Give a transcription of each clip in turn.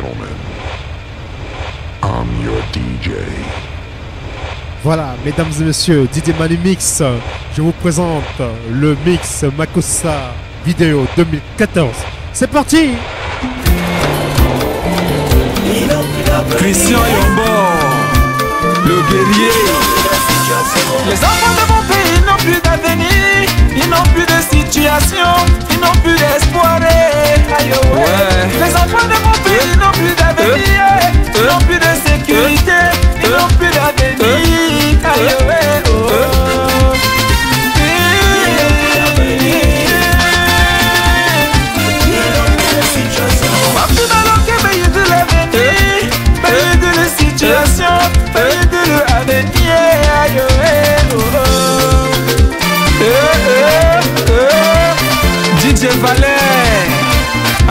gentlemen, I'm your DJ. Voilà, mesdames et messieurs, DJ Manu Mix, je vous présente le mix Makossa vidéo 2014. C'est parti Christian Yombo, le guerrier. Les enfants de mon pays n'ont plus de situation, ils n'ont plus d'espoir. Oh. Les enfants de mon pays n'ont plus d'avenir, ils n'ont plus de sécurité, ils n'ont plus d'avenir.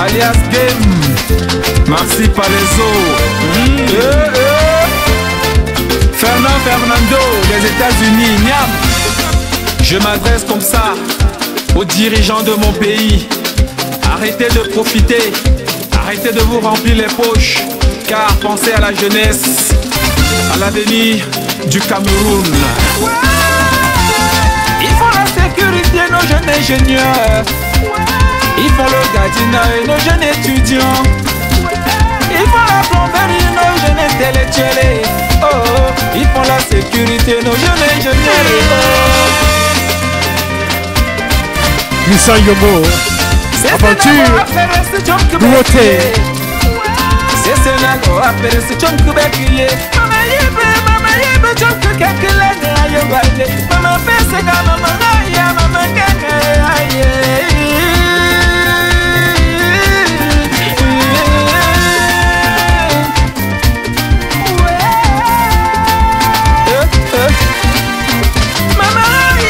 Alias Game. Merci Palaiso. Eh, eh. Fernand Fernando, des États-Unis, Niam. Je m'adresse comme ça aux dirigeants de mon pays. Arrêtez de profiter, arrêtez de vous remplir les poches, car pensez à la jeunesse, à l'avenir du Cameroun. Ils font la sécurité, nos jeunes ingénieurs. Ils font le gardinage, nos jeunes étudiants. Ils font la plomberie, nos jeunes intellectuels. Oh, oh. Ils font la sécurité, nos jeunes ingénieurs. Oh. Christian Yomo, C'est Aventure, nouveauté. C'est Sénégal, affaire, c'est John Québec. Mama Mama mama, aïe, mama keke, aïe. Mama aïe,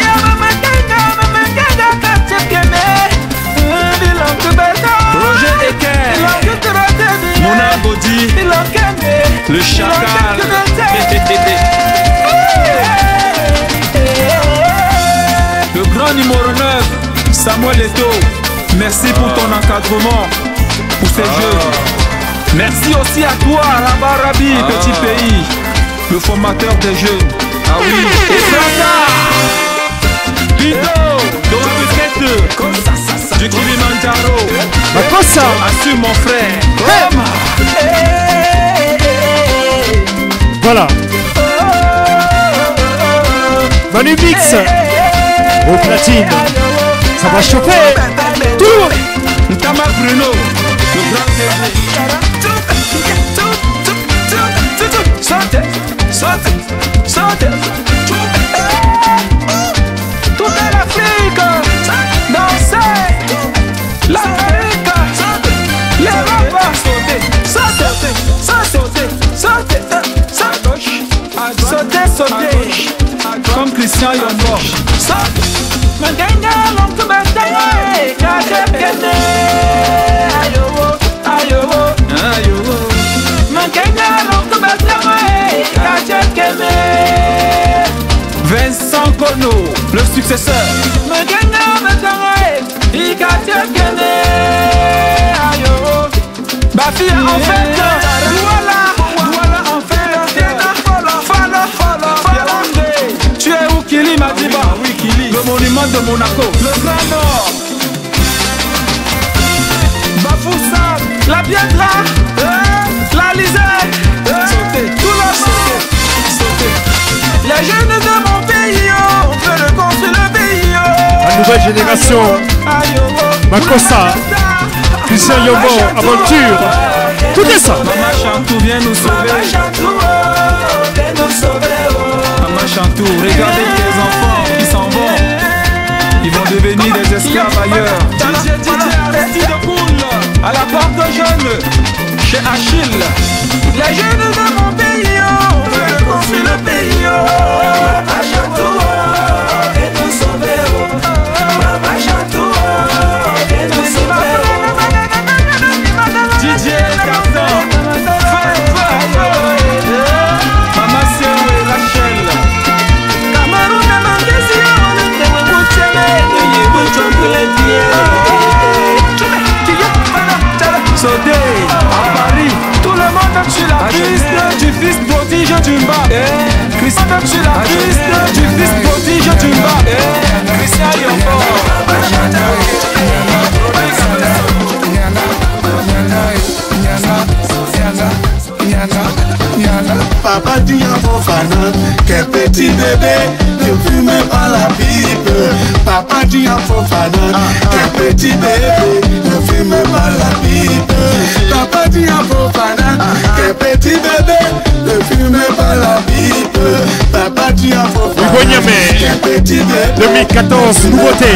Samuel Eto, merci pour ton encadrement, pour ces jeux. Merci aussi à toi, Rabarabi, petit pays, le formateur des jeux. Ah oui, et Frasa, Bido, Dorothée, du Kilimanjaro. Makossa, Assume mon frère. voilà. Manu Mix, au platine, ça va chauffer. Tout Ntama Bruno, le grand guerrier. Toute l'Afrique dansait, l'Amérique, l'Europe sautait, sautait, sautait, sautait, sautait, sautait, Comme Christian. Manganga Vincent Kono, le successeur. Manganga batanga kachepkene ayowo Bafi en fait voilà. Voilà en fait Tu es où Kili Madiba Oui, Kili. Le monument de Monaco. Le Grand Nord. La Biedra, euh, la Lisette, euh, Sauter. tout le monde. Sauter. Les jeunes de mon pays, oh, on peut reconstruire le pays. Oh. La nouvelle génération, Aïe, oh, oh. Makossa, Christian Yomo, aventure. Tout est ça. Maman Chantou, viens nous Maman sauver. Chantou, oh, viens nous sauver, oh. Maman Chantou, regardez tes enfants qui s'en vont. Ils vont devenir des esclaves ailleurs. Ti bebe, yo fume pa la pipe. Papa di an fon fanan Ke ah, ah. peti bebe, yo fume pa la pipe. Papa di an fon fanan Ke ah, peti bebe, yo fume pa la pipe. Papa di an fon fanan Ke peti bebe, 2014, nouveauté.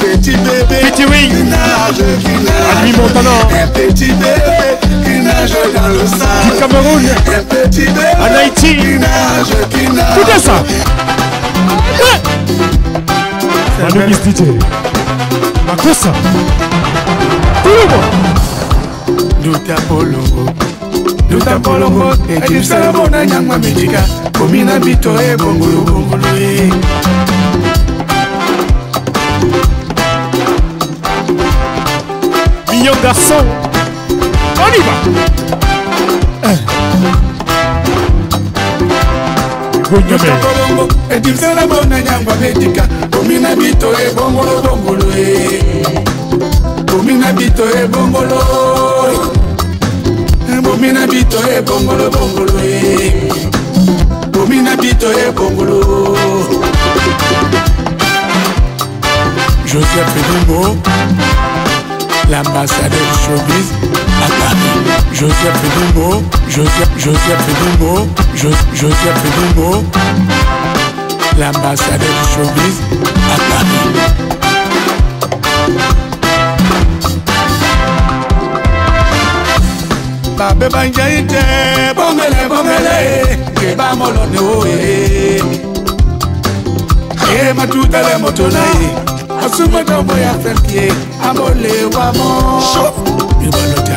Petit Ring Admi Montanan bébé qui nage dans le Du sable. Cameroun Un petit bébé en Haïti. qui nage, qui nage. Tout ça. Manu Miss DJ. Makosa. Tout le monde. Duta polongo Duta polongo Ejisala bona nyangwa mijika Komina bito e bongolo bongolo e Mignon garçon. on y va etisala bona nyangwa betika komina bito ebongolo bongolo e. komina bito ebongolo bomina bito ebongolo bongolo bomina e. bito ebongolo joseph edumbo l'ambassadeur showbiz. Joseph Dumbo, Joseph, Joseph Dumbo, Jo- Joseph Dumbo, l'ambassadeur du showbiz à Paris. Babe banjaite, bongele bongele, keba molone oe. Aye matutale motona ye, asuma domo ya felkie, amole wamo. Ibalote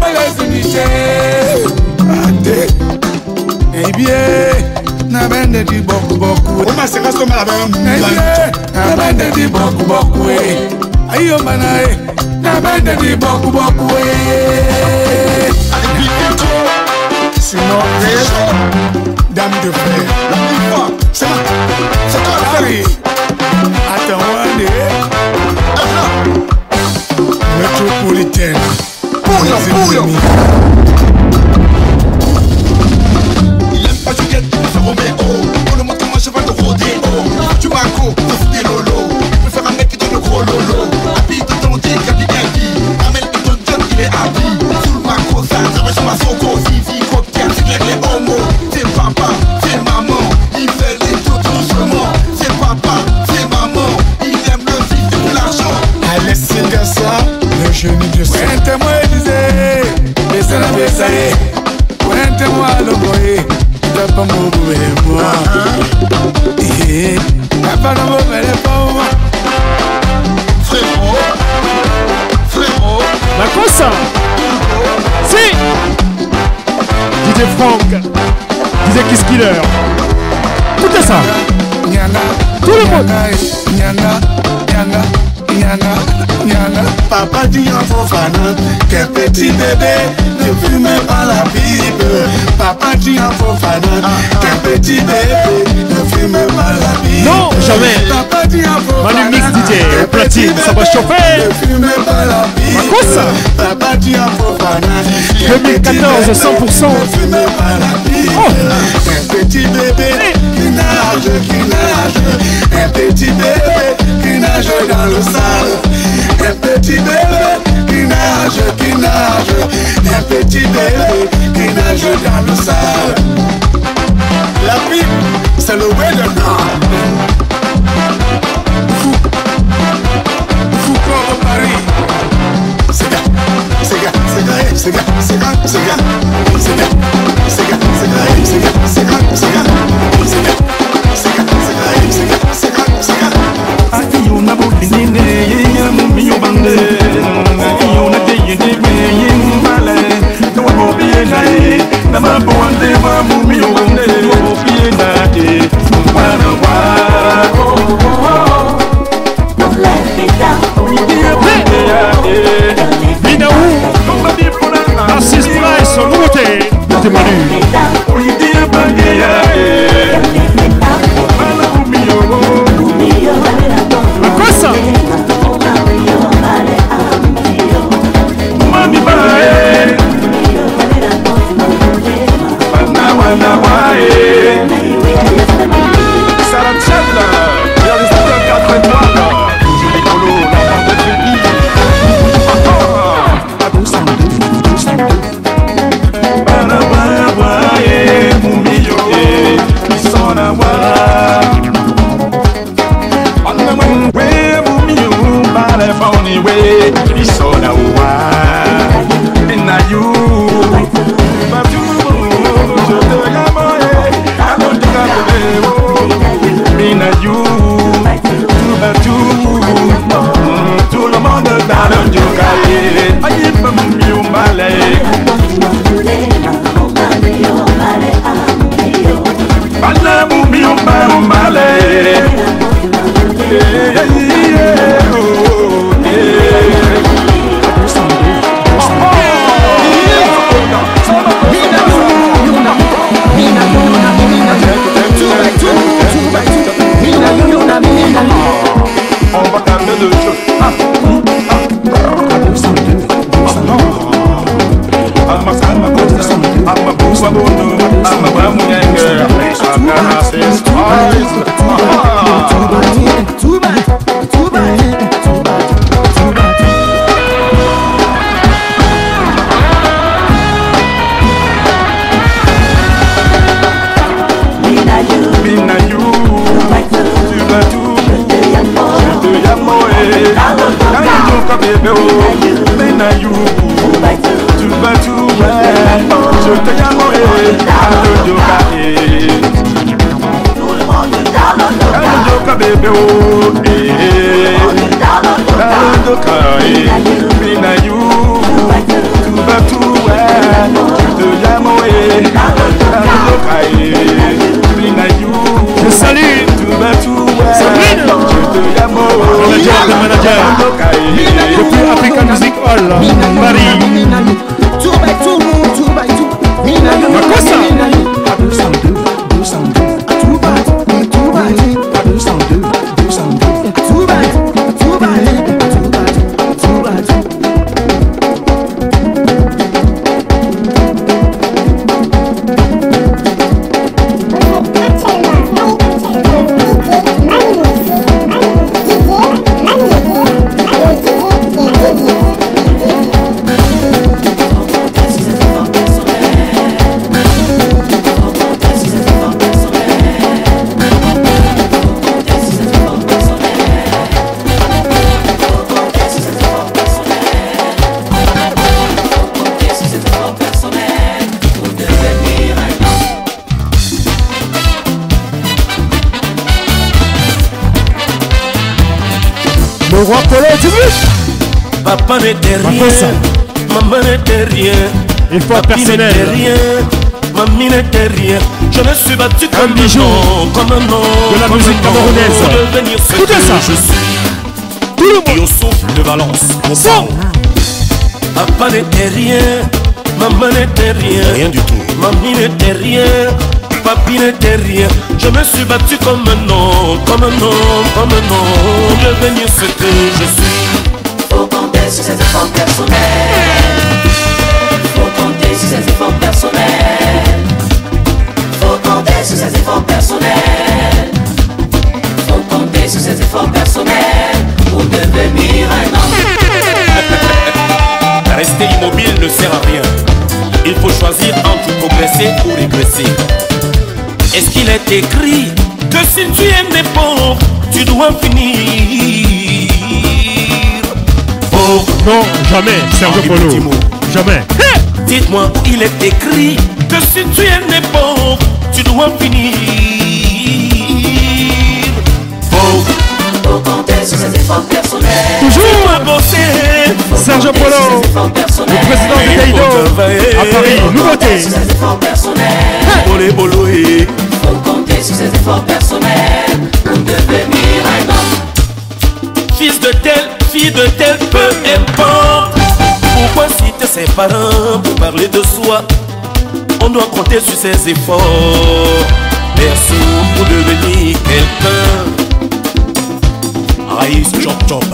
bayo efinite ate ebie nabendedi bokuboku e. e, nabendedi bokuboku ayiyobana e nabendedi e, bokuboku Sinon, dame de fer. La même fois, c'est ma. C'est toi, Ferry. Attends, one day. Métropolitaine. Il aime pas Juliette, ça remet oh On le montre à ma cheval de rodéo Tu m'as Frank. DJ Kiss Killer. Écoutez ça. Tout le monde. Nyanga, nyanga, nyanga, nyanga. Papa dit un fofana, quel petit bébé, ne fume pas la pipe. Papa dit un fofana, quel petit bébé, ne fume pas la pipe. Non, jamais. Papa dit un fofana, Manu Mix DJ, quel platine, petit ça va bébé, chauffer. Ne fume pas la pipe. Makossa. Papa dit un fofana, quel 2014, petit bébé, 100%. Ne fume pas la pipe. Oh. Un petit bébé qui nage, qui nage. Un petit bébé qui nage dans le sale. Un petit bébé qui nage, qui nage. Un petit bébé qui nage dans le sale. La pipe, c'est le weather Fou, fou comme Paris. Siga, siga, siga, siga, siga, siga, siga, siga, siga, siga, siga, siga, siga, siga. Akiyo na budi nene, ya mumi yobande. Akiyo na teye nebe, ye mbale. Nwa bobiye na e, na mapo wande wa mumi yobande. Nwa bobiye na e, mwana wa. Oh, oh, oh. Don't let me down. Oh, yeah, yeah, yeah. Be the one son nouveauté. C'est Manu. Papa n'était rien, maman n'était rien. Il faut un Papi n'était personnel. rien, mamie n'était rien. Je me suis battu comme un bijou nom, comme un nom. de la comme musique camerounaise. Pour devenir ce que ça. je suis. Tout le Et monde. au souffle de Valence, mon Son. sang. Papa n'était rien, maman n'était rien. Rien du tout. Mamie n'était rien, papi n'était rien. Je me suis battu comme un homme, comme un homme, comme un homme. Pour devenir ce que je suis. Compter sur ses efforts personnels. Faut compter sur ses efforts personnels. Faut compter sur ses efforts personnels. Faut compter sur ses efforts personnels pour devenir un homme. Rester immobile ne sert à rien. Il faut choisir entre progresser ou régresser. Est-ce qu'il est écrit que si tu es né pauvre, tu dois finir? Non, jamais, Sergio En Polo. Jamais. Dites-moi où il est écrit que si tu es né pauvre, tu dois finir pauvre. Faut compter sur ses efforts personnels. Toujours bosser sur Polo, le président de travailler. à Paris. Nouveauté. Bolé, boloé. Faut compter sur ses efforts personnels pour devenir un homme. Fils de tel, de tel, peu importe. Pourquoi citer ses parents pour parler de soi? On doit compter sur ses efforts. Perso pour devenir quelqu'un. Raïs Chop.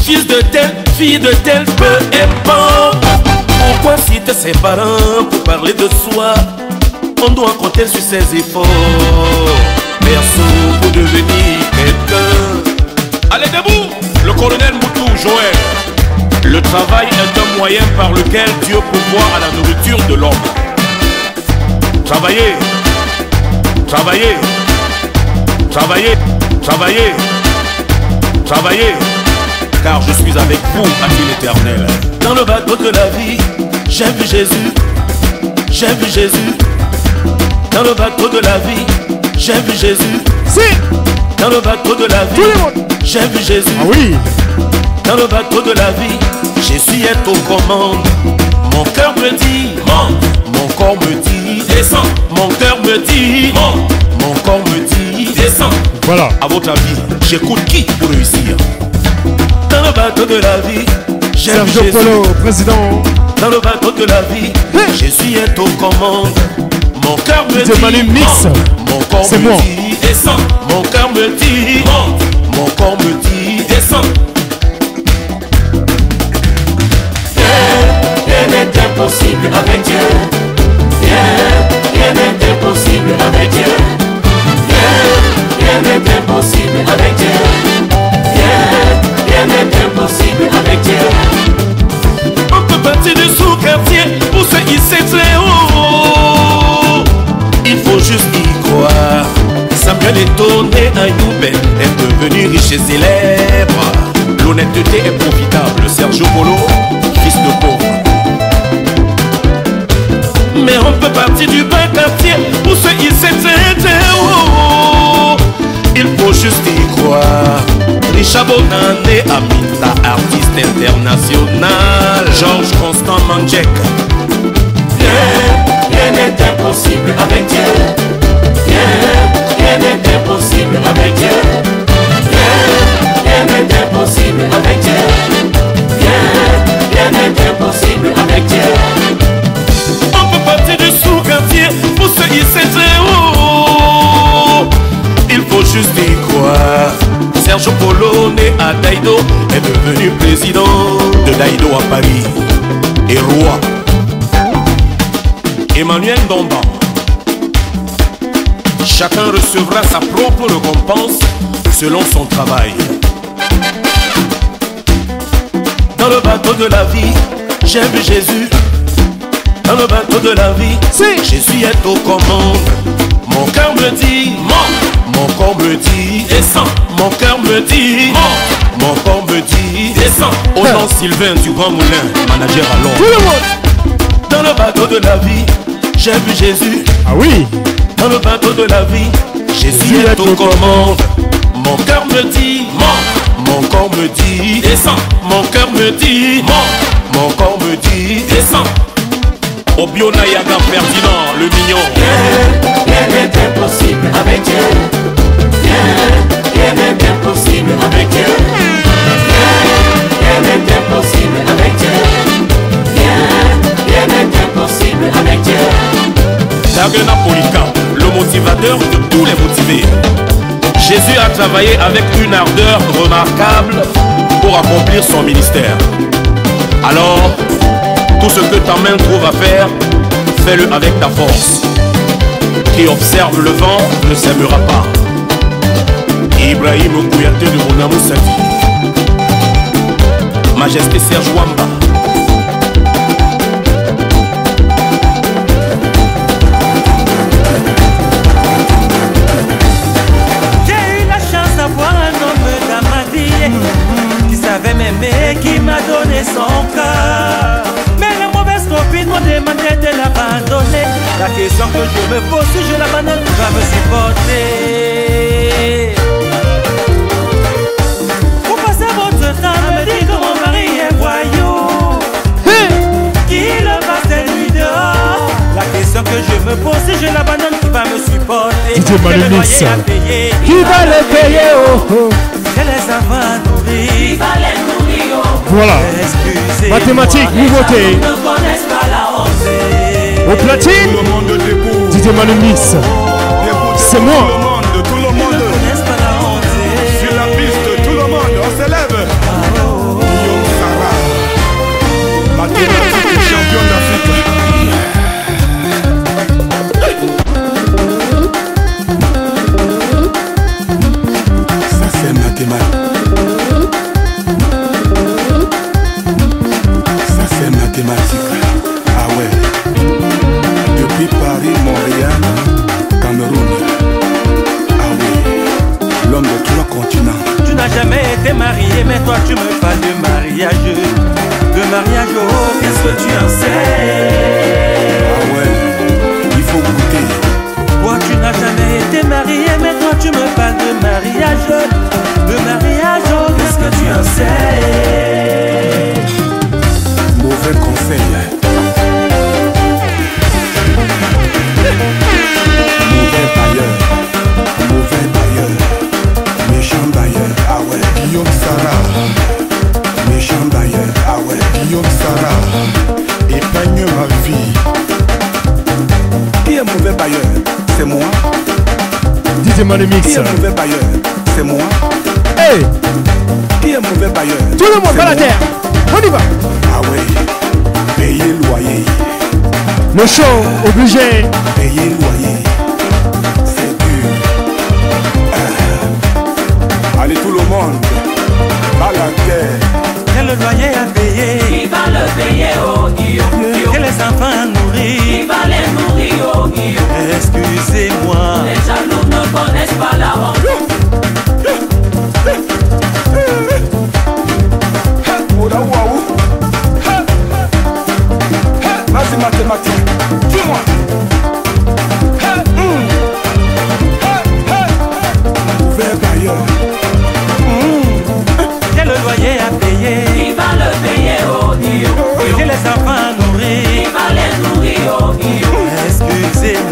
Fils de tel, fille de tel, peu importe. Pourquoi citer ses parents pour parler de soi? On doit compter sur ses efforts. Perso pour devenir quelqu'un. Allez debout colonel Moutou Joël. Le travail est un moyen par lequel Dieu pourvoit à la nourriture de l'homme. Travaillez Travaillez Travaillez Travaillez Travaillez Car je suis avec vous, à l'éternel. Dans le bateau de la vie, j'ai vu Jésus. J'ai vu Jésus. Dans le bateau de la vie, j'ai vu Jésus Dans le bateau de la vie, j'ai vu Jésus. Ah oui. Dans le bateau de la vie, Jésus est aux commandes. Mon cœur me dit, monte. Mon corps me dit, descends. Mon cœur me dit, monte. Mon corps me dit, descends. Voilà. À votre avis, j'écoute qui pour réussir? Dans le bateau de la vie, j'ai vu Jésus. Polo, président. Dans le bateau de la vie, Jésus est aux commandes. Mon cœur me dit, monte. Mon corps me dit, descends. Mon cœur me dit, monte. Mon corps me dit, descends. Rien n'est impossible avec Dieu. Rien, rien n'est impossible avec Dieu. Rien, rien n'est impossible avec Dieu. Rien, rien n'est impossible avec Dieu. Samuel étonné à Youbel est devenu riche et célèbre. L'honnêteté est profitable. Sergio Polo, fils de pauvre. Mais on peut partir du bas quartier pour se hisser très haut. Il faut juste y croire. Richard Bonané, Aminta, artiste international. Georges Constant Mandjek. Rien, rien n'est impossible avec Dieu. Rien, On peut partir du sous-quartier pour se hisser très haut. Il faut juste y. Sergio Polo, né à Daido, est devenu président de Daido à Paris et roi. Emmanuel Domba. Chacun recevra sa propre récompense selon son travail. Dans le bateau de la vie, j'ai vu Jésus. Dans le bateau de la vie, Jésus est aux commandes. Mon cœur me dit, monte. Mon corps me dit, descends. Mon cœur me dit, monte. Mon corps me dit, descends. Au nom Sylvain du Grand Moulin, manager à Londres. Dans le bateau de la vie, j'ai vu Jésus. Ah oui. Dans le bateau de la vie, Jésus est aux commandes. Mon cœur me dit, monte. Mon corps me dit, descends. Mon cœur me dit, monte. Mon corps me dit, descends. Obio Nayaga Ferdinand, le mignon. Rien, rien n'est impossible avec Dieu. Rien, n'est impossible avec Dieu. Rien, n'est impossible avec Dieu. Rien n'est impossible avec Dieu. Le motivateur de tous les motivés. Jésus a travaillé avec une ardeur remarquable pour accomplir son ministère. Alors, tout ce que ta main trouve à faire, fais-le avec ta force. Qui observe le vent ne s'aimera pas. Ibrahim Kouyaté de Monamou Sadi. Majesté Serge Wamba. Son cœur. Mais les mauvaises copines m'ont demandé de l'abandonner. La question que je me pose, si je l'abandonne, tu vas me supporter. Vous passez votre temps à me dire que mon mari est voyou. Qu'il passe des nuits dehors. La question que je me pose, si je l'abandonne, qui va me supporter Manu J'ai le Mix. loyer à payer. Qui va le payer oh, oh? J'ai les enfants à nourrir. Voilà. Mathématiques, nouveauté. Au platine. DJ Manu C'est moi. mais toi tu me parles de mariage. De mariage, oh, qu'est-ce que tu en sais? Ah ouais, il faut goûter. Toi tu n'as jamais été marié, mais toi tu me parles de mariage. De mariage, oh, qu'est-ce que tu en sais? Mauvais conseil. Hein. guillaume sara épargne ma vie. Qui est mauvais bailleur? C'est moi. DJ Malemix qui est mauvais bailleur? C'est moi. Hey! Qui est mauvais bailleur? Tout le monde vers la terre. On y va. Ah ouais. Payez loyer. Le show obligé. Payez loyer. C'est dur. Euh. allez tout le monde à la terre. J'ai le loyer à payer. Qui va le payer, oh Dieu? J'ai les enfants à nourrir. Qui va les nourrir, oh Dieu? Excusez-moi. Les jaloux ne connaissent pas la honte. Vas-y, mathématiques, dis-moi. Et les enfants nourris. Il va les nourrir, oh, oh, oh. Excusez-moi.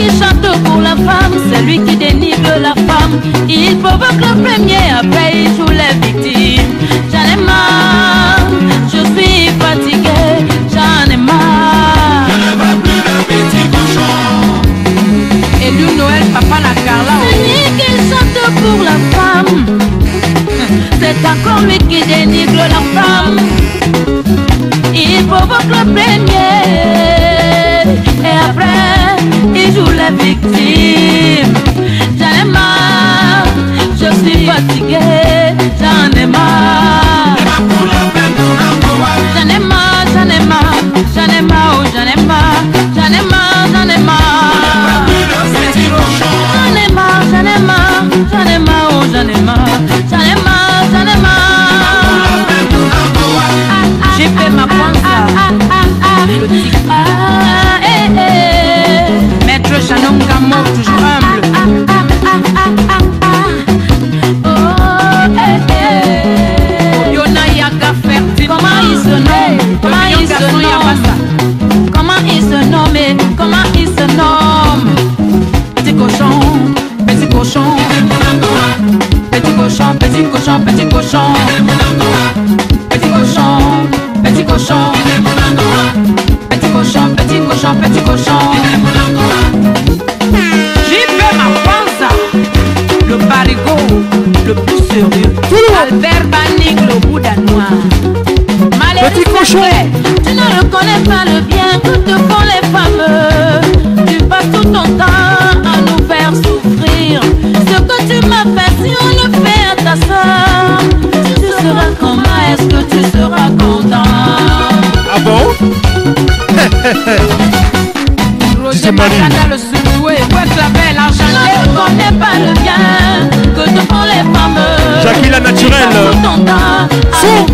qui chante pour la femme, c'est lui qui dénigre la femme. Il provoque le premier, après Roger Macanda, le Soudoué, Clavel, l'argent ne connais pas le bien que te font les femmes. Jackie la naturelle. Fou.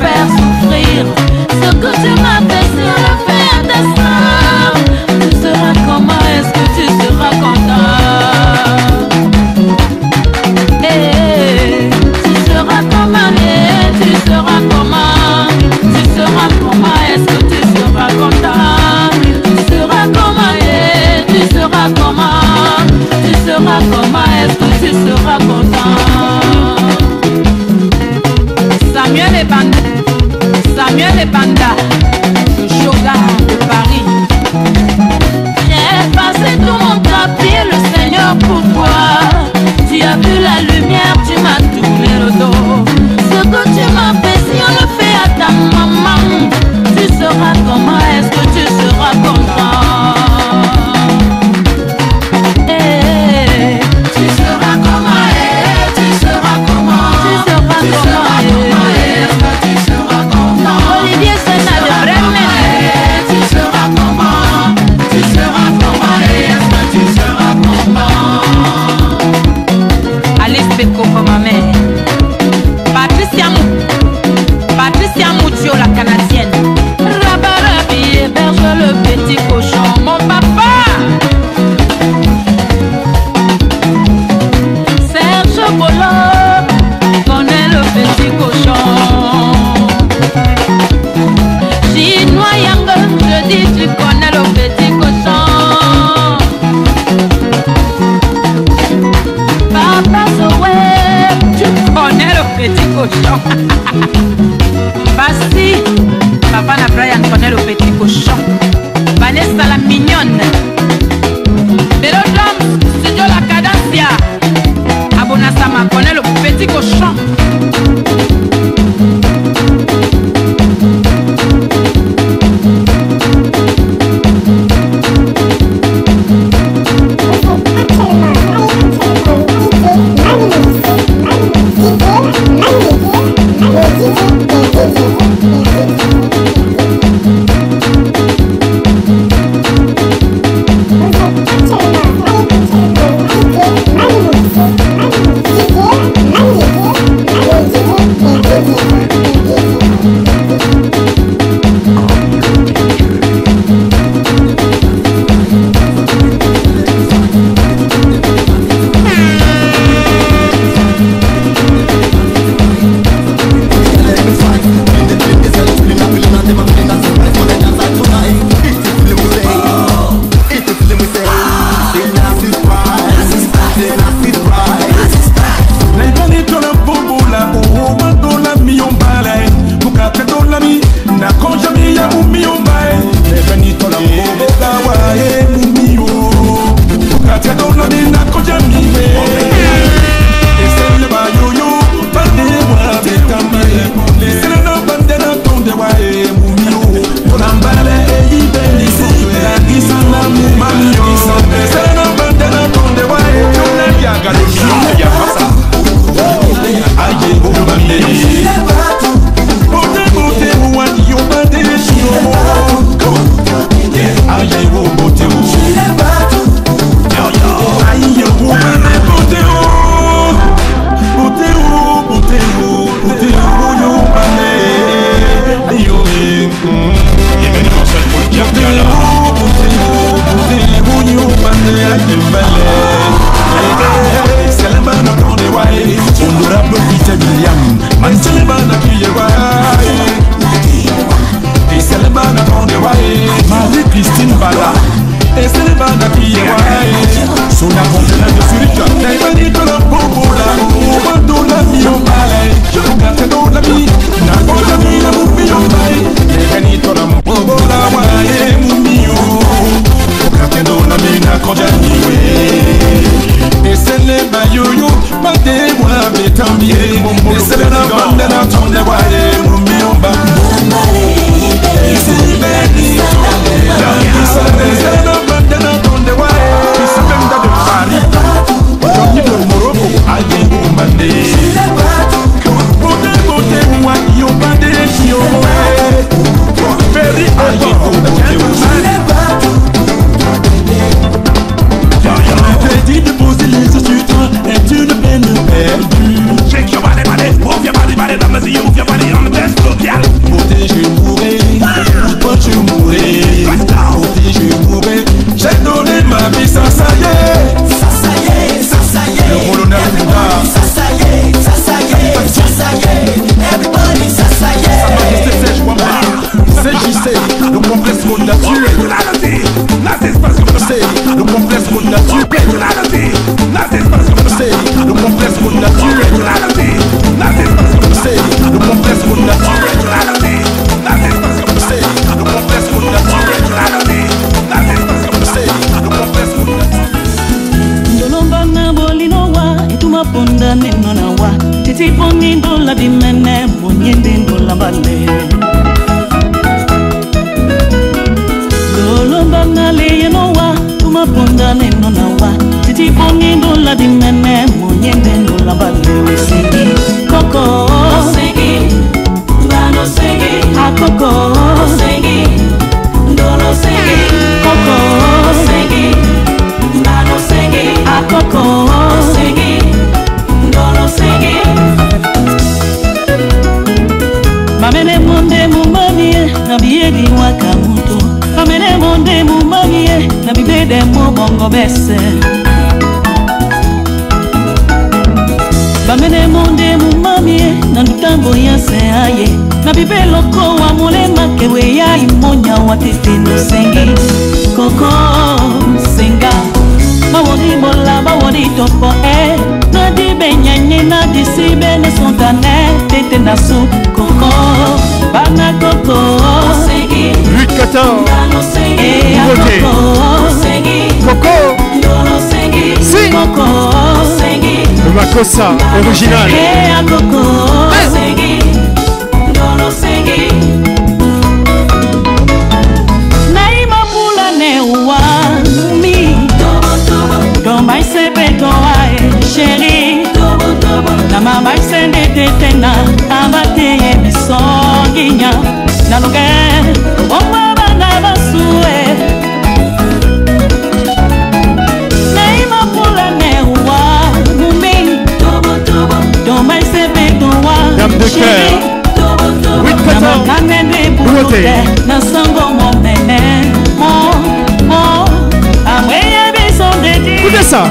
nouveauté coco si makosa original sheri na mamaisendetete na amba te ye bisonginya na longere Dame de cœur. Oui, Peter. Nouveauté. Écoutez ça.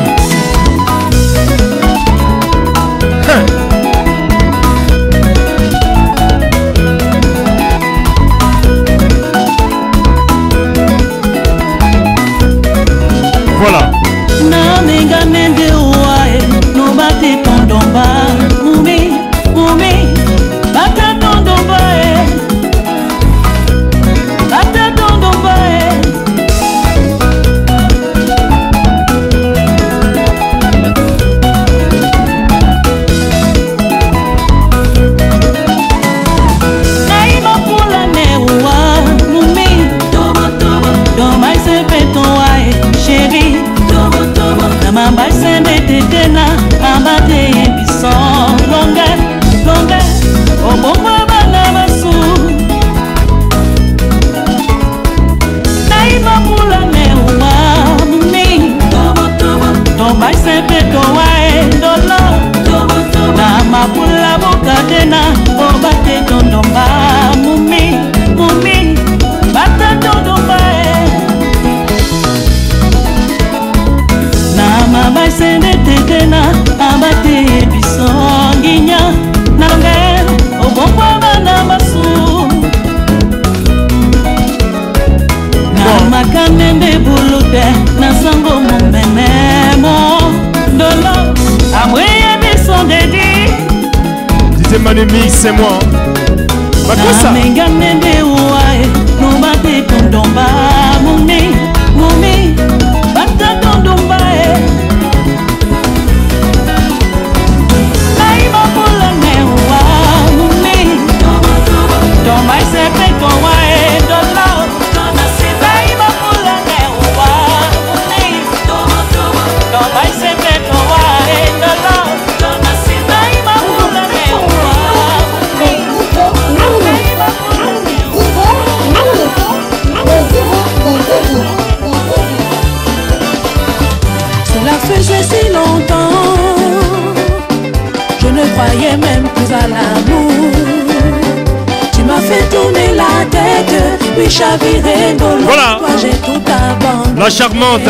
C'est moi. Bah, quoi ça? Voilà. La charmante.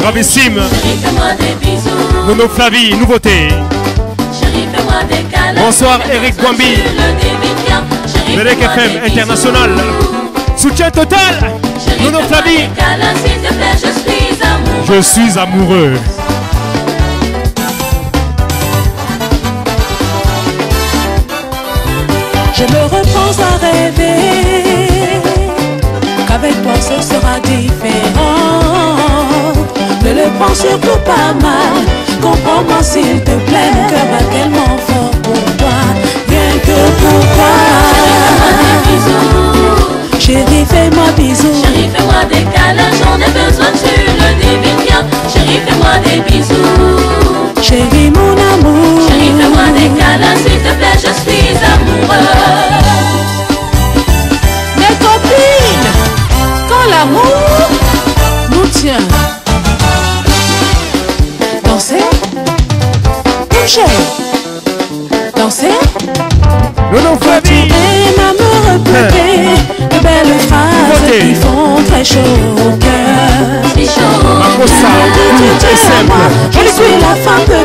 Gravissime. Nono Flavie, nouveauté. Bonsoir Eric Kwambi. Belek FM International. Soutien total. Nono Flavie. Je suis amoureux. Je me repense à rêver. surtout pas mal. Comprends-moi s'il te plaît, mon cœur bat tellement fort pour toi. Rien que pour toi. Chérie, fais-moi bisous. Chérie, fais-moi des câlins, j'en ai besoin, tu le divines bien. Chérie, fais-moi des bisous. Chérie, mon Alpha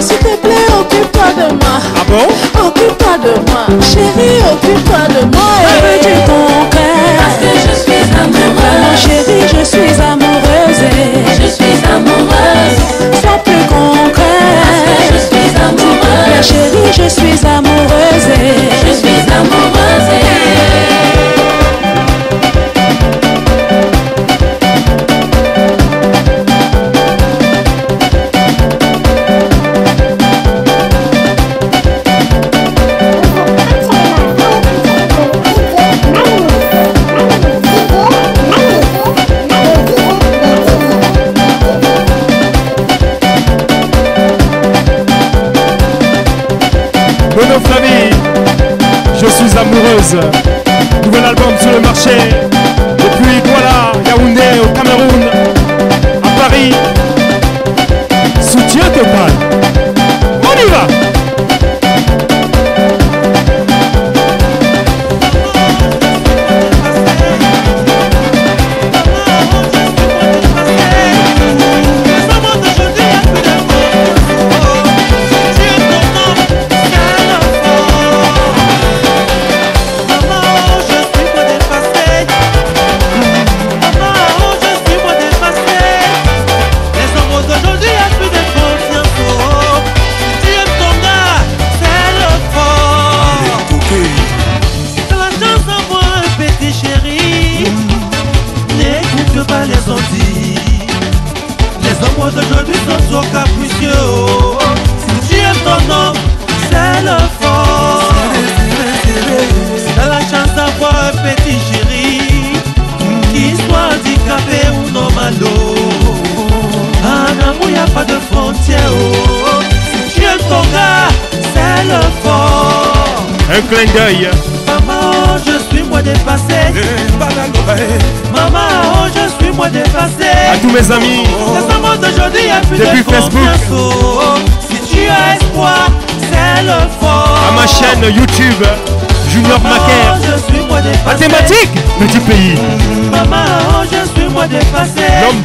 S'il te plaît, occupe-toi de moi. Ah bon? Occupe-toi de moi. Chérie, occupe-toi de moi.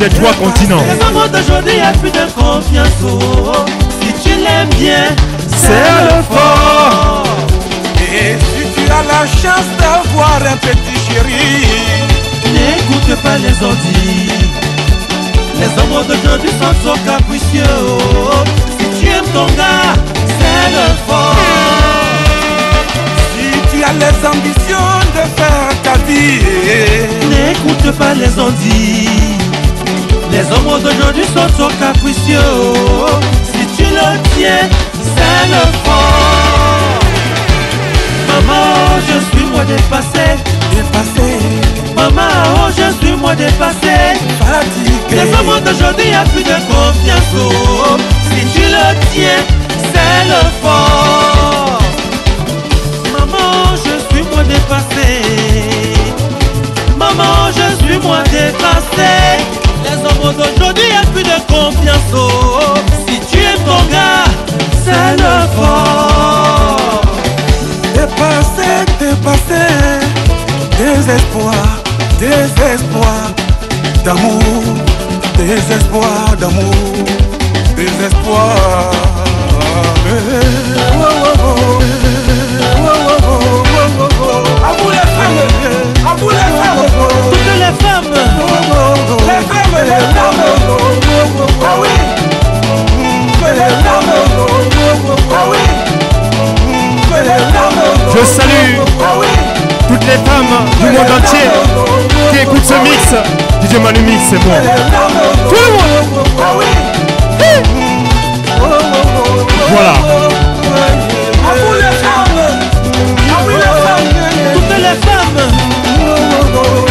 Les amours d'aujourd'hui, a plus de confiance. Si tu l'aimes bien, c'est le fort. Et si tu as la chance d'avoir un petit chéri, N'écoute pas les ondits. Les hommes d'aujourd'hui sont trop capricieux. Si tu aimes ton gars, c'est le fort. si tu as les ambitions de faire ta vie, N'écoute pas les ondits. Les hommes d'aujourd'hui sont trop capricieux. oh. Si tu le tiens, c'est le fort. Maman, je suis moi dépassé. dépassé, Maman, oh, je suis moi dépassé. Les fatigué, hommes d'aujourd'hui, a plus de confiance. oh. Si tu le tiens, c'est le fort. Maman, je suis moi dépassé. Maman, je suis moi dépassé. D'aujourd'hui, y a plus de confiance. oh. Si tu aimes ton gars, c'est le fort. dépassé, dépassé, désespoir, désespoir d'amour, désespoir d'amour, désespoir. Toutes les femmes. Je salue toutes les femmes du monde entier qui écoutent ce mix. DJ Manu Mix, c'est bon. Tout le monde. Voilà. Toutes les femmes.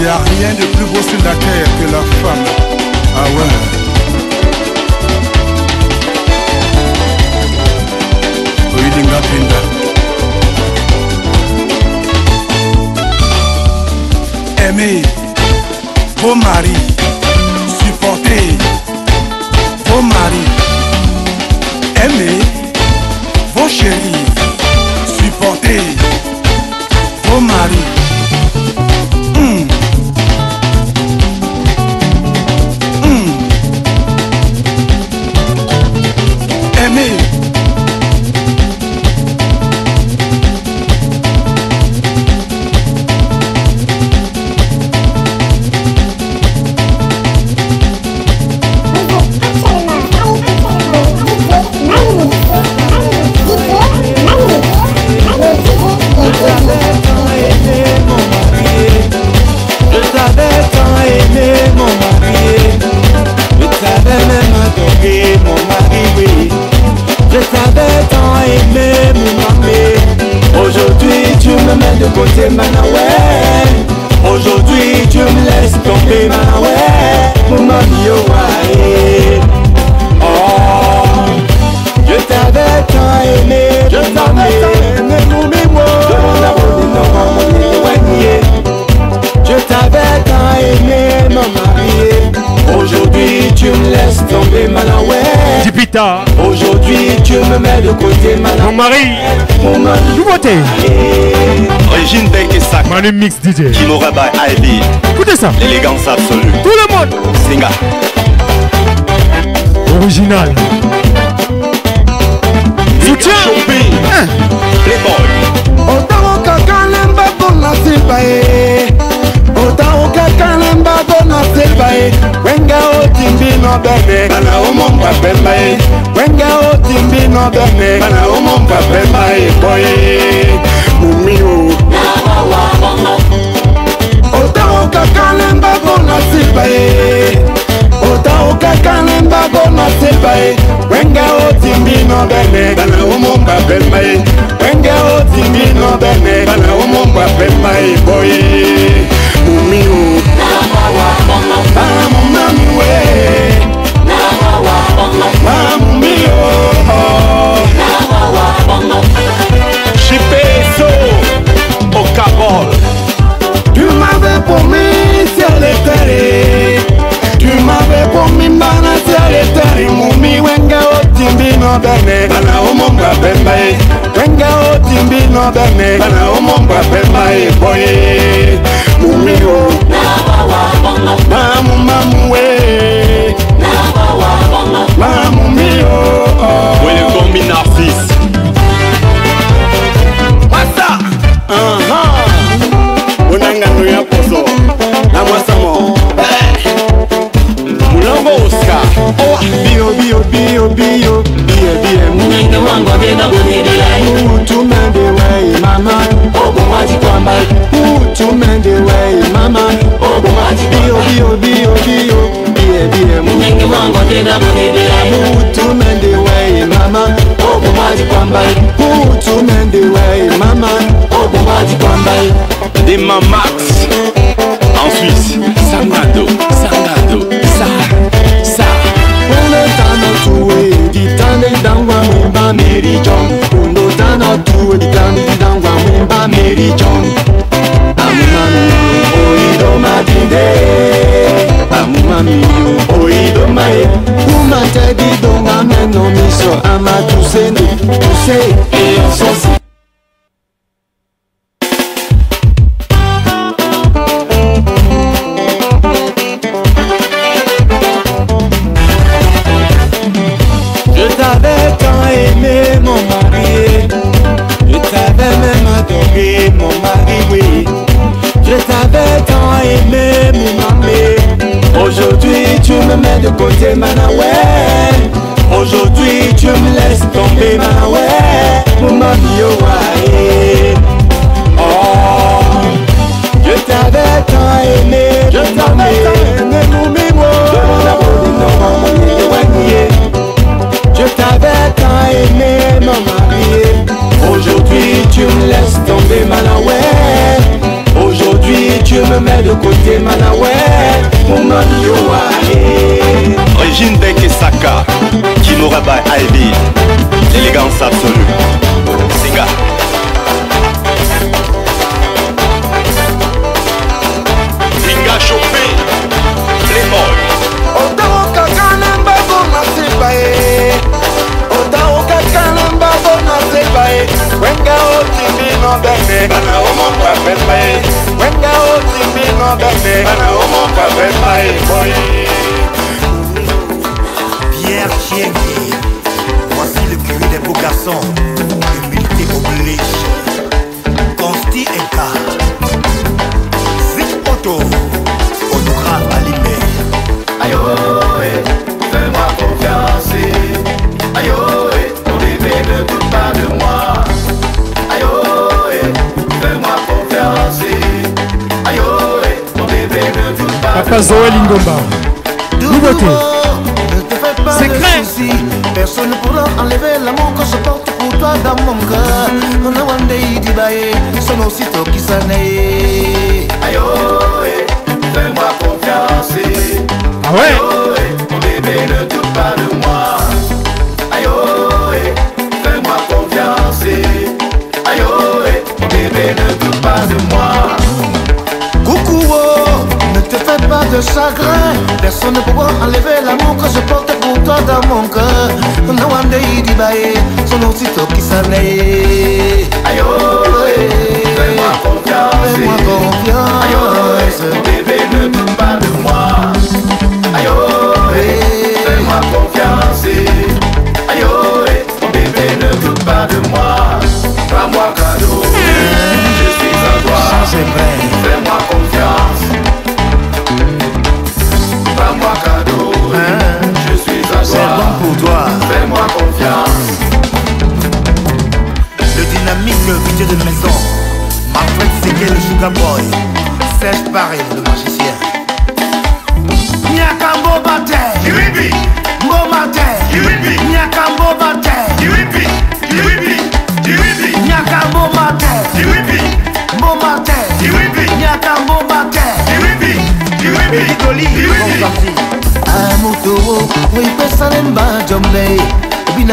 Il n'y a rien de plus beau sur la terre que la femme. Ah ouais. Aimer vos maris, supporter vos maris, aimer vos chéris, supporter vos maris. Me mets Aujourd'hui, tu me mets de côté Mon mari, Mon mari. Nouveauté. Origine Beck et Sac. Manu Mix DJ Kimo Rabai Ivy. Écoutez ça. L'élégance absolue. Tout le monde. Singa. Original. Soutien. Hein. Playboy ota okaka na mbago na seba ye. Wenga otimbi nobene bana omomba pemba ye. Wenga otimbi nobene bana omomba pemba ye boye momio ota okaka na mbago na seba ye. Ota okaka na mbago na seba ye. Wenga otimbi nobene bana omomba pemba ye. Wenga otimbi nobene bana omomba pemba ye boye Chipeso Au Cabol Tu m'avais promis sur les terres. Tu m'avais promis mbana sur les terres. Mumi wenga otimbi no bene. Bana omomba pemba e Wenga otimbi no bene. Bana omomba pemba e boye. Mumi o Mamu mamu we Mamu mio When you call me Nafis What's up? Aha Unangano ya pozo Na mwasamo Mulongo Oscar. Oh, ah. Owa Bio bio bio bio Bio bio Munanga wangu wabena kunidilai Utumende wei mama Obu mwaji kwa mbali Utumende wei mama Obu mwaji kwa mbali Bio bio bio bio bie bie mutumende wei mama. Mutumende wei mama. Des mamax en Suisse Sangado Sangado Sa Sa. Unotana tuwe ditande dangwa mwimba meri john unotana tuwe ditande dangwa mwimba meri john amimanu oidomatinde mami. Oidoma ye. Kumatadidonga meno miso amatuse nde tuse eyososi Aujourd'hui tu me laisses tomber manaway Mon mami oh. Oh Je t'avais tant aimé Je t'avais tant aimé mon je t'avais tant aimé, ma mariée. Aujourd'hui, tu me laisses tomber, Manaway. Aujourd'hui, tu me mets de côté, Manaway. mbonga yowa régine dekesaka kinoraba aibi l'élégance absolue. Singa. Singa chopé playboy otaokaka na mbabo na sepa ye otaokaka na mbabo na sepa ye wenga okimi no dame bana omo ka fe pai wenga o ti mi no dame bana omo ka fe pai boy. Pierre Chiengi voici le curé des beaux garçons humilité oblige. Consti et Zik Otto Ne te fais pas Secret. personne ne pourra enlever l'amour que je porte pour toi dans mon cœur. On a wande idibaye, son aussitôt qui s'en est. Aïe fais-moi confiance. Ah ouais? Aïe ton bébé ne doute pas de moi. Aïe fais-moi confiance. Aïe ton bébé ne doute pas de moi le chagrin. Personne ne pourra enlever l'amour que je porte pour toi dans mon cœur. No one day dit bae, son aussitôt qui s'en est. Aïe, oh, fais-moi confiance. Fais-moi confiance. Aïe, oh, bébé ne doute pas de moi.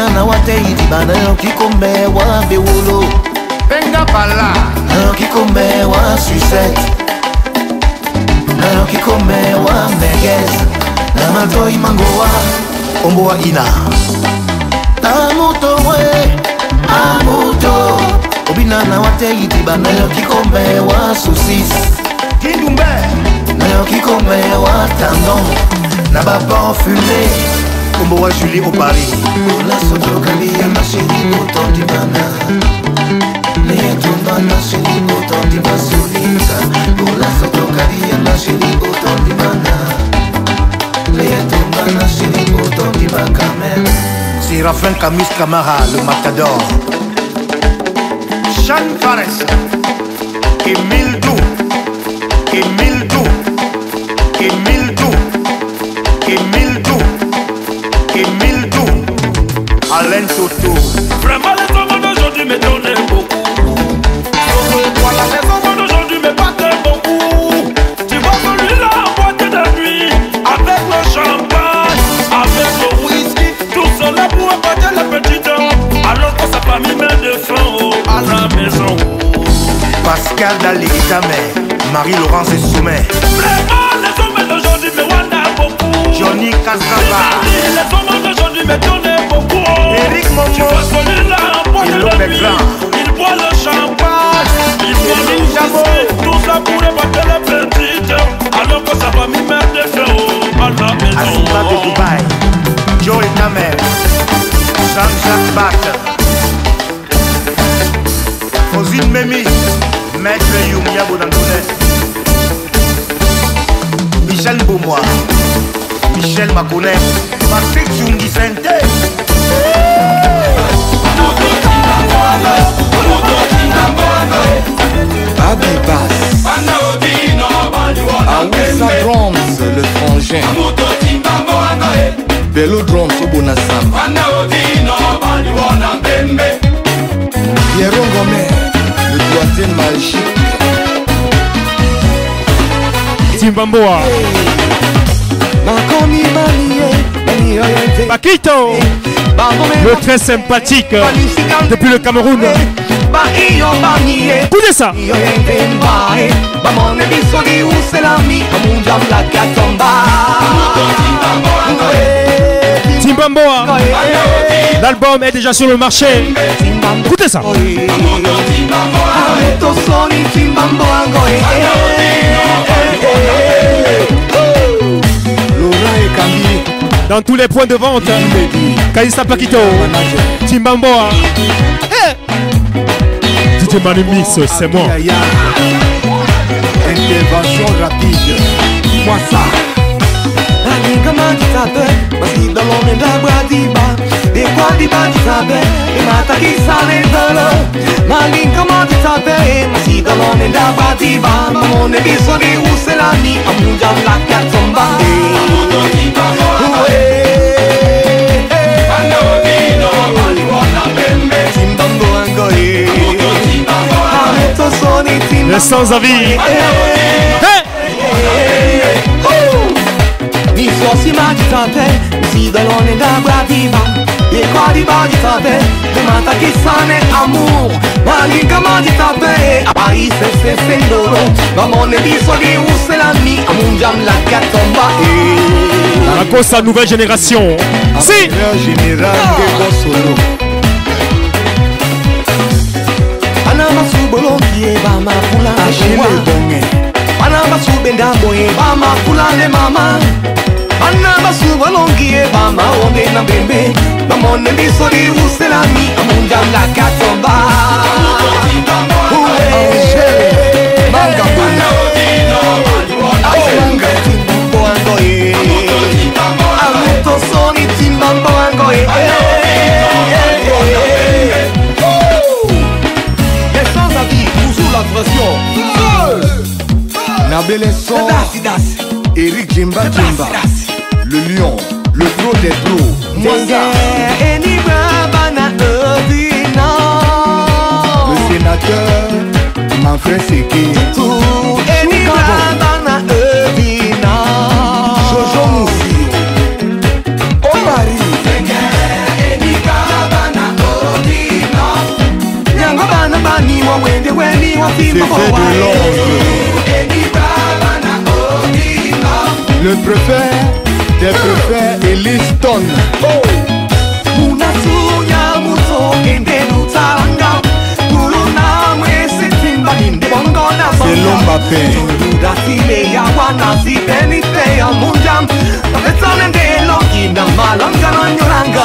mwana wateyidiba nayo kikombe wa bewolo penga bala nayo kikombe wa sucet nayo kikombe wa meges na matoi mangowa ombo wa ina amuto we amuto obina na wateyidiba nayo kikombe wa susis kindumbe nayo kikombe wa tandon na baparfume Kombo wa Julie C'est Rafin Camus Camara, le matador. Fares Emile Dou Emile Toto Vraiment les hommes d'aujourd'hui me donnent beaucoup Voilà les hommes d'aujourd'hui me battent beaucoup Tu vois celui-là en boîte de nuit Avec le champagne, avec le whisky. Tout cela pour abattre la petite dame Alors que sa famille met de faim à la maison. Pascal Daligitame Marie-Laurence Soumet. Vraiment les hommes d'aujourd'hui me wanda beaucoup Johnny Cassava Les hommes d'aujourd'hui me donnent Momo Tu Il de boit le champagne. Il boit le whisky. Tout ça pour abattre la petite Alors que sa famille met de faim à la maison. De Dubaï. Joe Tamer Jean-Jacques Bat Fosine Memi. Maître Yumia Bonangoune Michel Beaumois. Michel Makone Patrick Jungi Sente Abby Bass Awissa Drums, le frangin. Bello Drums au Bonasam Pierre Ngomé, le doigté magique. Timbamboa Paquito Le très sympathique Depuis le Cameroun Ça. Timbamboa L'album est déjà sur le marché. Écoutez ça. Dans tous les points de vente Timbamboa mettez mal le mix, c'est bon. Intervention rapide, moi ça. Comment tu t'appelles Parce qu'il dans l'ombre de la boîte E guardi ma ti sape E ma ta chi sa ne dolo Ma l'incamo ti sape E ma si dolo ne da pativa Ma non ne viso di uselani A muja la piazzomba Uè Quando ti do Ma li vuota per me Sin bambo ancora katomba Les sans-avis Misosi magitabe, misidalone da bradiva ekwadiba ditabe ematakisane amour. Balingama ditabe aisesesendolo bamone biso liuselami amunjam la katomba Makossa nouvelle génération. Si. général Gego ye bamafula ajeledonge bana basube ndambo ye bamafula le mama. Bana basubalongi ye bamaonge na mbembe. Bamone biso libuselami amundanga katomba. Boangoye, amuto soni timbamboangoye. Nabele Son. Eric Jimba Jimba. Le lion. Le pro des pros. Le sénateur. Manfred Seki. wende weni wafimbo Le préfet des préfets Eliston munasuya muzogende lutsanga kuluna mwesitimba inde bongona bongaasile ya wanasibenite ya munja. Apetsane ndelokina malanga nonyoranga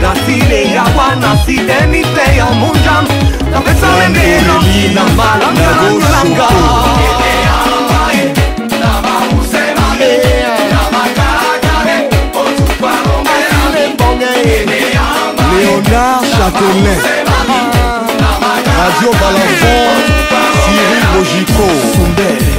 Brasile ya wana sidenite ya munjam Kapesale meno na malanganga Léonard Châtelain ah. Radio Balançon Cyril Bogico Soumbert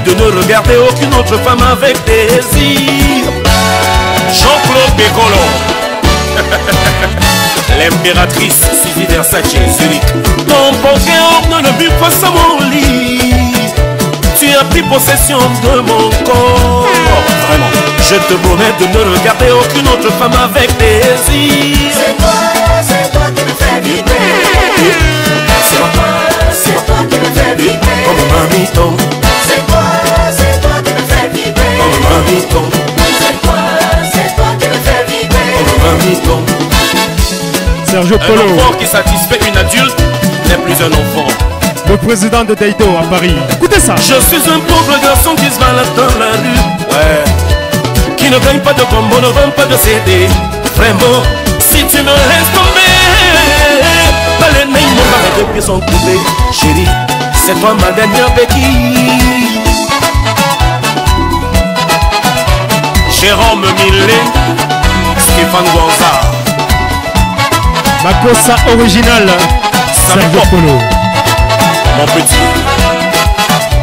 de ne regarder aucune autre femme avec désir Jean-Claude Bécolo L'impératrice Sylvie Versace Zurich. Ton porté orne le mur face à mon lit. Tu as pris possession de mon corps. Vraiment. Je te promets de ne regarder aucune autre femme avec désir C'est toi, c'est toi qui me fais vibrer C'est toi, c'est toi qui me fais vibrer Comme un mamiton Un Sergio Un Polo, enfant qui satisfait une adulte n'est plus un enfant. Le président de Daido à Paris. Écoutez ça. Je suis un pauvre garçon qui se balade dans la rue. Ouais. Qui ne gagne pas de combo, ne vend pas de CD Vraiment Si tu me laisses tomber Pas les nains, mon mari depuis son coupé Chérie, c'est toi ma dernière béquille. Jérôme Millet Stéphane Gonza Makossa original. Sergio Polo. mon petit.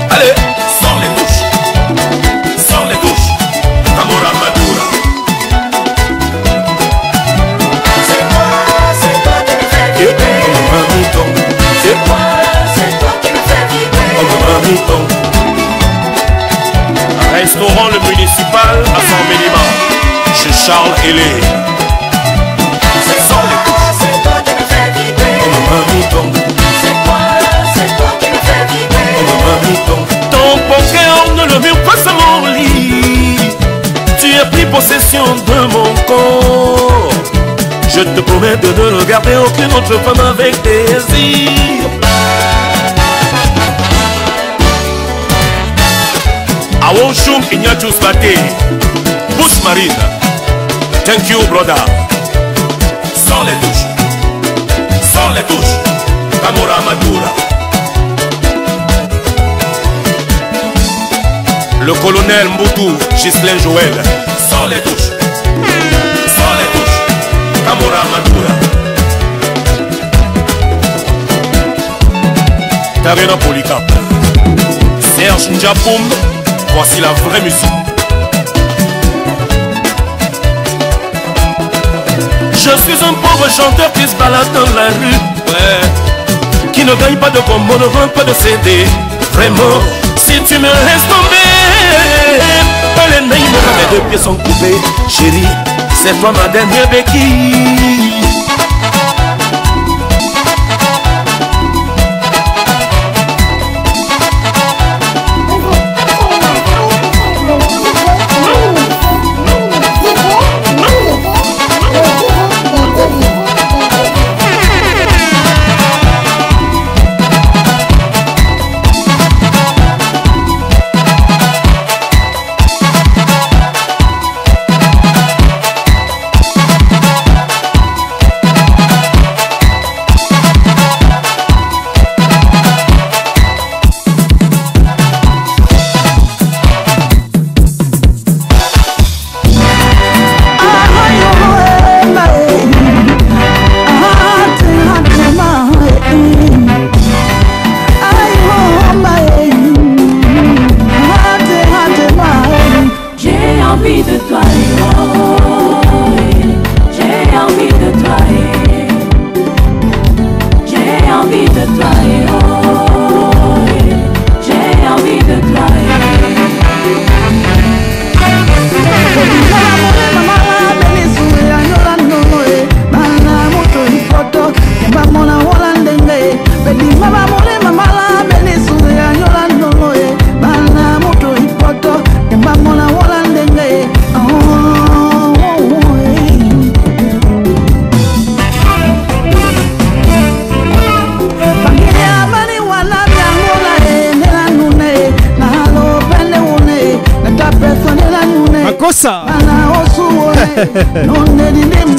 Allez, sans les touches, sans les touches, Camora Madura. C'est toi, c'est toi qui me fais vibrer. C'est toi, c'est toi qui me fais vibrer. Restaurant le municipal à Saint-Ménima, chez Charles Hélé. C'est toi, c'est toi qui me fais vibrer. Mouton, C'est toi, c'est toi qui me fais vibrer. mouton. Ton bon cœur ne le mure pas sur mon lit. Tu as pris possession de mon corps. Je te promets de ne regarder aucune autre femme avec désir. Awoshum Ignatius Bate, Bush Marine. Thank you, brother. Sans les touches, sans les touches, Kamura Madura. Le colonel Mboutou, Gislain Joël, sans les touches, sans les touches, Kamura Madura. Tarena Polycap, Serge Ndiapoum, voici la vraie musique. Je suis un pauvre chanteur qui se balade dans la rue, ouais. Qui ne gagne pas de combo, ne vend pas de CD. Vraiment, si tu me laisses tomber, les naïfs, mes deux pieds sont coupés. Chérie, c'est toi ma dernière béquille.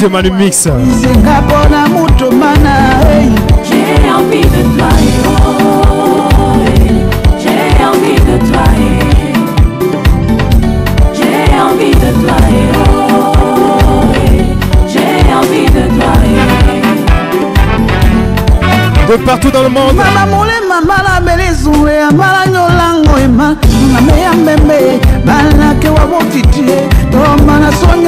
motema du mix. Lizenga mpona motoma na de partout dans le monde. Mala molema eh, mala belezue amala nyolango eh, ema ngame ya mbembe balake wa motitie eh.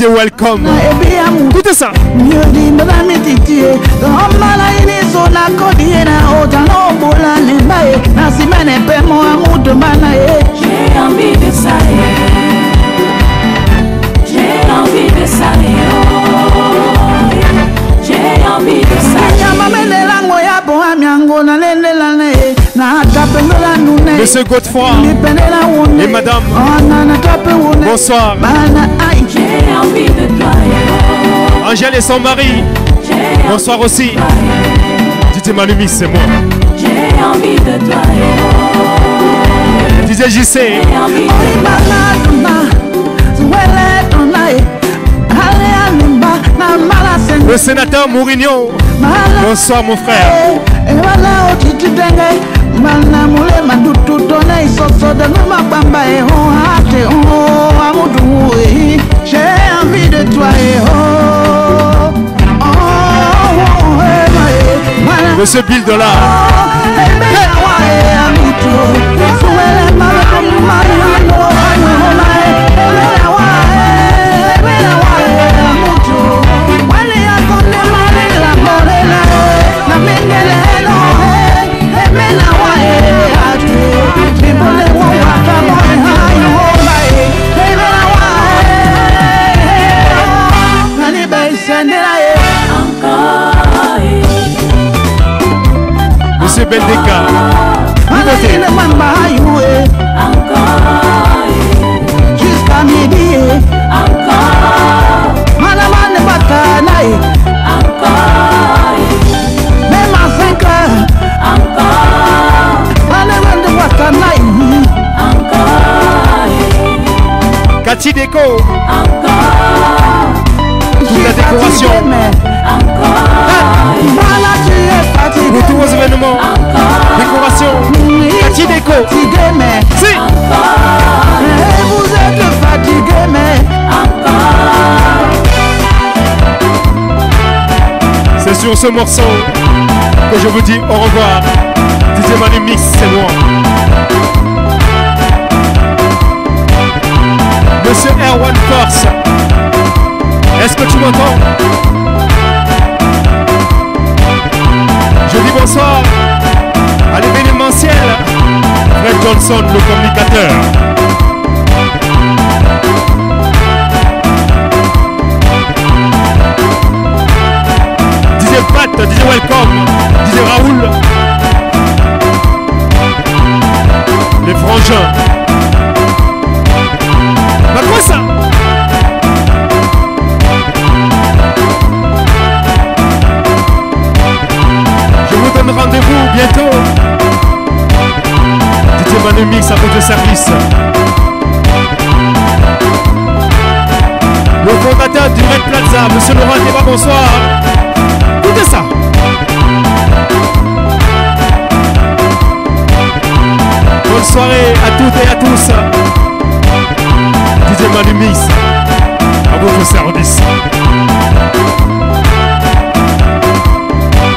DJ welcome. Écoutez ça. J'ai envie de ça, j'ai envie de ça, oh, j'ai envie de ça. Monsieur Godefroy et madame. wune Bonsoir. Angèle et son mari. Bonsoir aussi. Dites Malumi, c'est moi. J'ai envie de toi, JC. Le sénateur Mourinho. Bonsoir mon frère mana mulema ndututona isosoda numabamba eho ate o amudu eh, j'ai envie de toi eho. Oh, oh, eh, ma, eh, mana- Monsieur Bill Dollar. ebela bendeka. Mama yue jusqu'à midi. Malamane batana ye même à 5 heures. Malamane batana ye kati déco. Toute la décoration. Encore. Ah, Pour tous vos événements. Décoration. Cathy Déco. Si. Vous êtes fatigué mais C'est sur ce morceau que je vous dis au revoir. DJ Manu Mix, c'est moi. Monsieur Erwan Force, est-ce que tu m'entends? Dis bonsoir à l'événementiel. Fred Johnson, le communicateur. Disait Pat, disait Welcome, disait Raoul. Les frangins. Rendez-vous bientôt. DJ Manu Mix à votre service. Le fondateur du Red Plaza, Monsieur Laurent Débat, bonsoir. Écoutez ça. Bonne soirée à toutes et à tous. DJ Manu Mix à votre service.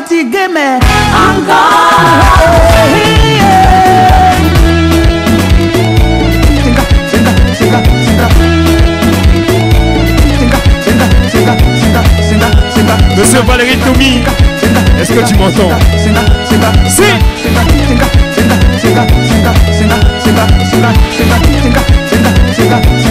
party game Angola Singa, singa, singa, singa Singa, singa, singa, singa, singa, singa Monsieur Valérie Toumi, est-ce que tu m'entends Singa, singa, si Singa, singa, singa, singa, singa, singa, singa, singa, singa, singa, singa, singa, singa